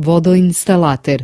vodoinstalater.